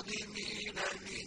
الظَّالِمِينَ مِن